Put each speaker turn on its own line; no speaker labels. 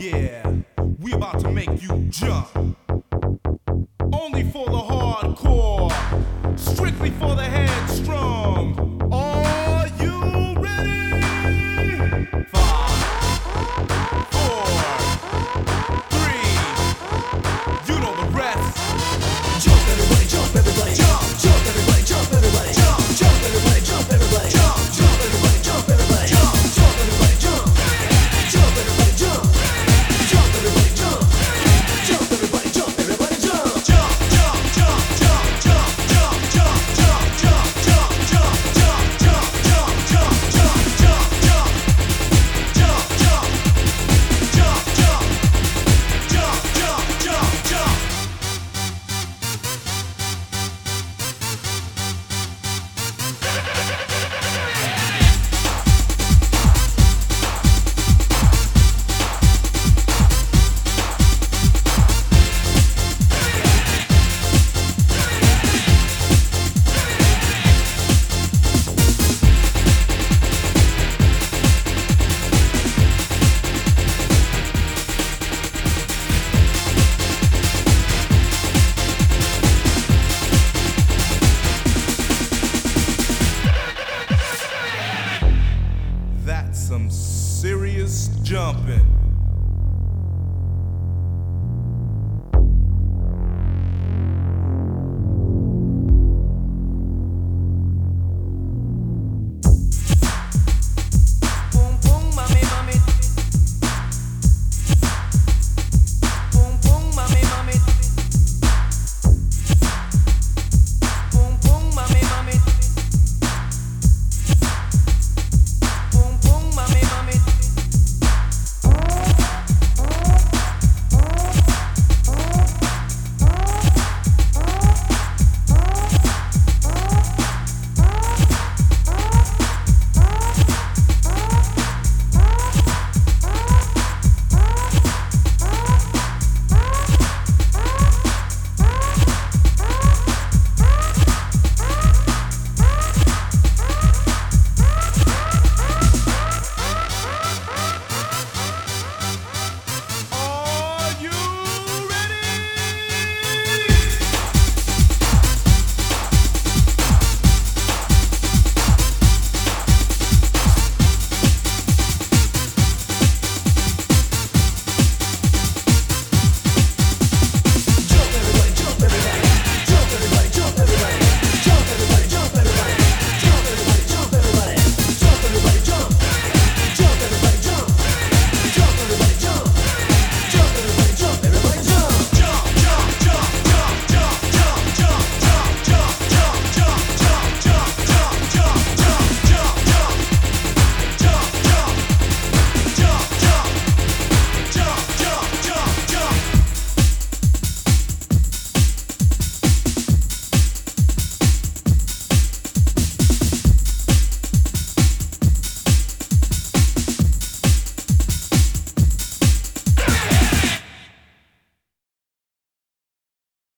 yeah, we about to make you jump. Only for the hardcore, strictly for the head. some serious jumping.